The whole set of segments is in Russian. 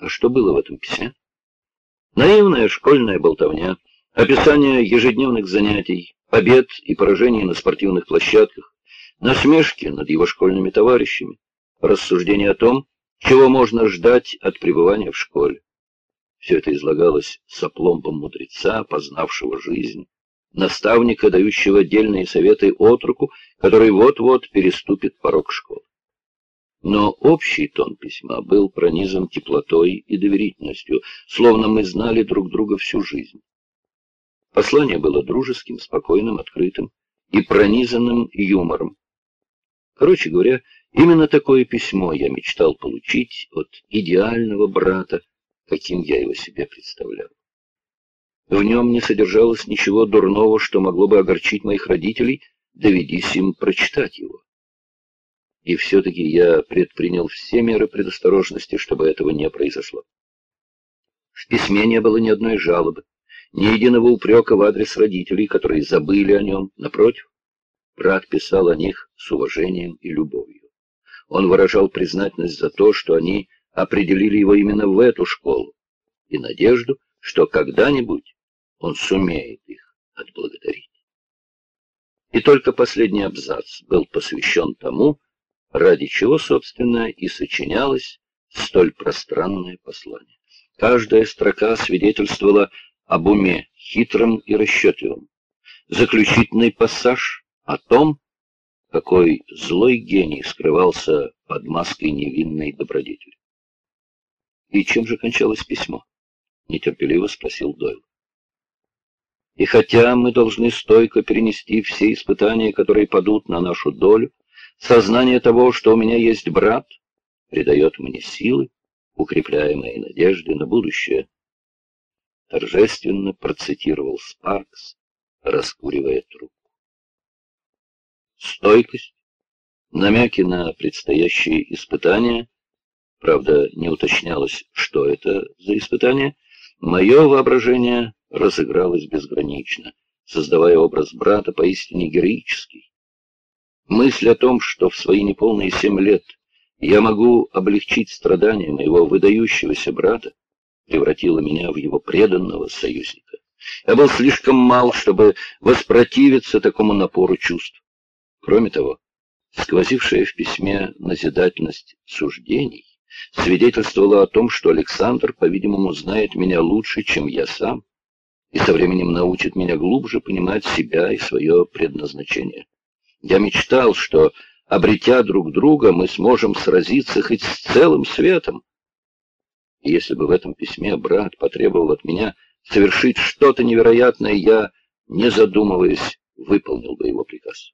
А что было в этом письме? Наивная школьная болтовня, описание ежедневных занятий, побед и поражений на спортивных площадках, насмешки над его школьными товарищами, рассуждения о том, чего можно ждать от пребывания в школе. Все это излагалось с опломбом мудреца, познавшего жизнь, наставника, дающего отдельные советы отруку, который вот-вот переступит порог школы. Но общий тон письма был пронизан теплотой и доверительностью, словно мы знали друг друга всю жизнь. Послание было дружеским, спокойным, открытым и пронизанным юмором. Короче говоря, именно такое письмо я мечтал получить от идеального брата, каким я его себе представлял. В нем не содержалось ничего дурного, что могло бы огорчить моих родителей, доведись им прочитать его. И все-таки я предпринял все меры предосторожности, чтобы этого не произошло. В письме не было ни одной жалобы, ни единого упрека в адрес родителей, которые забыли о нем. Напротив, брат писал о них с уважением и любовью. Он выражал признательность за то, что они определили его именно в эту школу, и надежду, что когда-нибудь он сумеет их отблагодарить. И только последний абзац был посвящен тому, ради чего, собственно, и сочинялось столь пространное послание. Каждая строка свидетельствовала об уме хитром и расчетливом. Заключительный пассаж о том, какой злой гений скрывался под маской невинной добродетели. «И чем же кончалось письмо?» — нетерпеливо спросил Дойл. «И хотя мы должны стойко перенести все испытания, которые падут на нашу долю, Сознание того, что у меня есть брат, придает мне силы, укрепляя мои надежды на будущее. Торжественно процитировал Спаркс, раскуривая трубку. Стойкость, намеки на предстоящие испытания, правда, не уточнялось, что это за испытание, мое воображение разыгралось безгранично, создавая образ брата поистине героический. Мысль о том, что в свои неполные семь лет я могу облегчить страдания моего выдающегося брата, превратила меня в его преданного союзника. Я был слишком мал, чтобы воспротивиться такому напору чувств. Кроме того, сквозившая в письме назидательность суждений свидетельствовала о том, что Александр, по-видимому, знает меня лучше, чем я сам, и со временем научит меня глубже понимать себя и свое предназначение. Я мечтал, что, обретя друг друга, мы сможем сразиться хоть с целым светом. И если бы в этом письме брат потребовал от меня совершить что-то невероятное, я, не задумываясь, выполнил бы его приказ.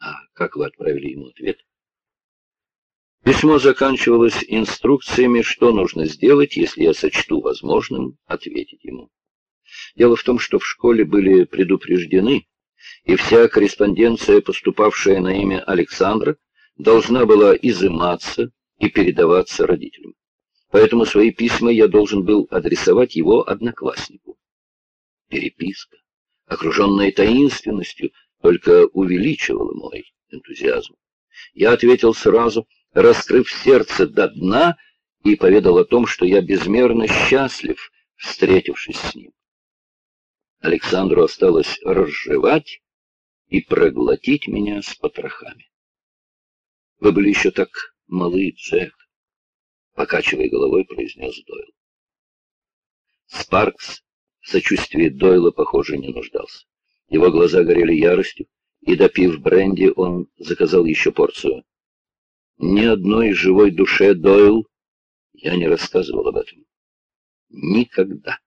А как вы отправили ему ответ? Письмо заканчивалось инструкциями, что нужно сделать, если я сочту возможным ответить ему. Дело в том, что в школе были предупреждены, и вся корреспонденция, поступавшая на имя Александра, должна была изыматься и передаваться родителям. Поэтому свои письма я должен был адресовать его однокласснику. Переписка, окруженная таинственностью, только увеличивала мой энтузиазм. Я ответил сразу, раскрыв сердце до дна, и поведал о том, что я безмерно счастлив, встретившись с ним. Александру осталось разжевать и проглотить меня с потрохами. Вы были еще так малы, Джек, покачивая головой, произнес Дойл. Спаркс в сочувствии Дойла, похоже, не нуждался. Его глаза горели яростью, и, допив бренди, он заказал еще порцию. Ни одной живой душе, Дойл, я не рассказывал об этом. Никогда.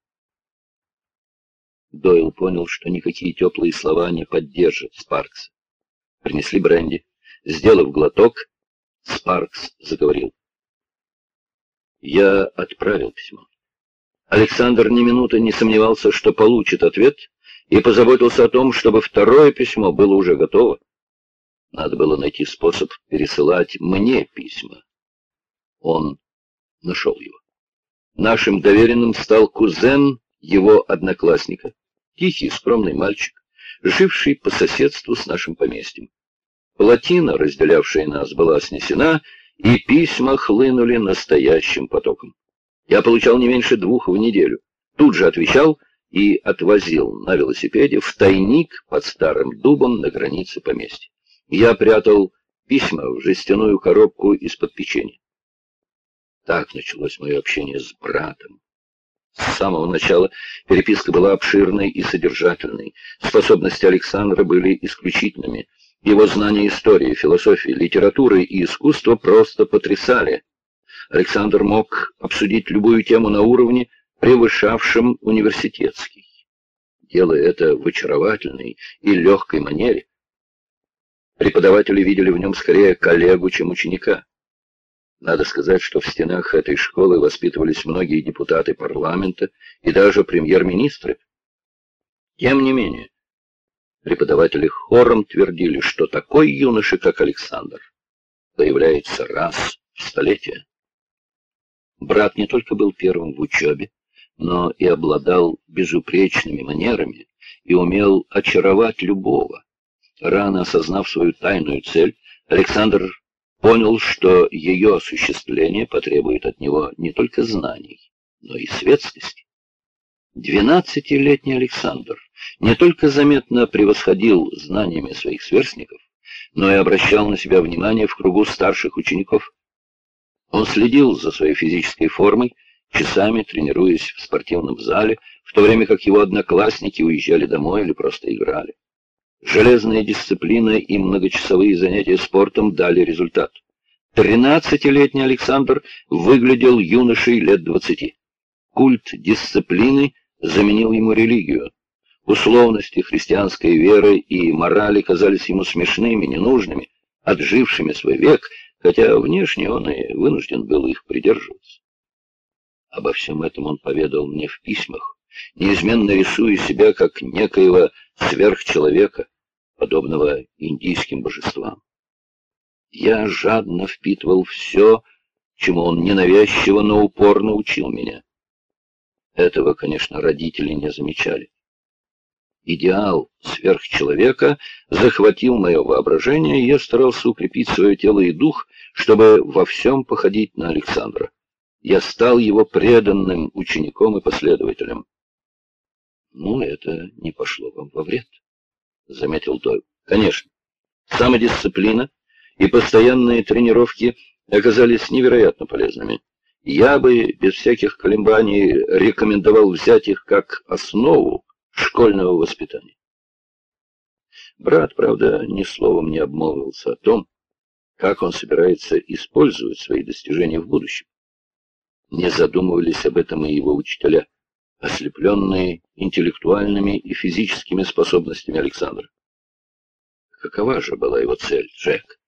Дойл понял, что никакие теплые слова не поддержат Спаркса. Принесли бренди. Сделав глоток, Спаркс заговорил. Я отправил письмо. Александр ни минуты не сомневался, что получит ответ, и позаботился о том, чтобы второе письмо было уже готово. Надо было найти способ пересылать мне письма. Он нашел его. Нашим доверенным стал кузен его одноклассника, тихий, скромный мальчик, живший по соседству с нашим поместьем. Плотина, разделявшая нас, была снесена, и письма хлынули настоящим потоком. Я получал не меньше двух в неделю. Тут же отвечал и отвозил на велосипеде в тайник под старым дубом на границе поместья. Я прятал письма в жестяную коробку из-под печенья. Так началось мое общение с братом. С самого начала переписка была обширной и содержательной. Способности Александра были исключительными. Его знания истории, философии, литературы и искусства просто потрясали. Александр мог обсудить любую тему на уровне, превышавшем университетский. Делая это в очаровательной и легкой манере, преподаватели видели в нем скорее коллегу, чем ученика. Надо сказать, что в стенах этой школы воспитывались многие депутаты парламента и даже премьер-министры. Тем не менее, преподаватели хором твердили, что такой юноша, как Александр, появляется раз в столетие. Брат не только был первым в учебе, но и обладал безупречными манерами и умел очаровать любого. Рано осознав свою тайную цель, Александр понял, что ее осуществление потребует от него не только знаний, но и светскости. Двенадцатилетний Александр не только заметно превосходил знаниями своих сверстников, но и обращал на себя внимание в кругу старших учеников. Он следил за своей физической формой, часами тренируясь в спортивном зале, в то время как его одноклассники уезжали домой или просто играли. Железная дисциплина и многочасовые занятия спортом дали результат. Тринадцатилетний Александр выглядел юношей лет двадцати. Культ дисциплины заменил ему религию. Условности христианской веры и морали казались ему смешными, ненужными, отжившими свой век, хотя внешне он и вынужден был их придерживаться. Обо всем этом он поведал мне в письмах, неизменно рисуя себя как некоего сверхчеловека, подобного индийским божествам. Я жадно впитывал все, чему он ненавязчиво, но упорно учил меня. Этого, конечно, родители не замечали. Идеал сверхчеловека захватил мое воображение, и я старался укрепить свое тело и дух, чтобы во всем походить на Александра. Я стал его преданным учеником и последователем. Ну, это не пошло вам во вред, — заметил Дойл. Конечно, самодисциплина и постоянные тренировки оказались невероятно полезными. Я бы без всяких колебаний рекомендовал взять их как основу школьного воспитания. Брат, правда, ни словом не обмолвился о том, как он собирается использовать свои достижения в будущем. Не задумывались об этом и его учителя ослепленные интеллектуальными и физическими способностями Александра. Какова же была его цель, Джек?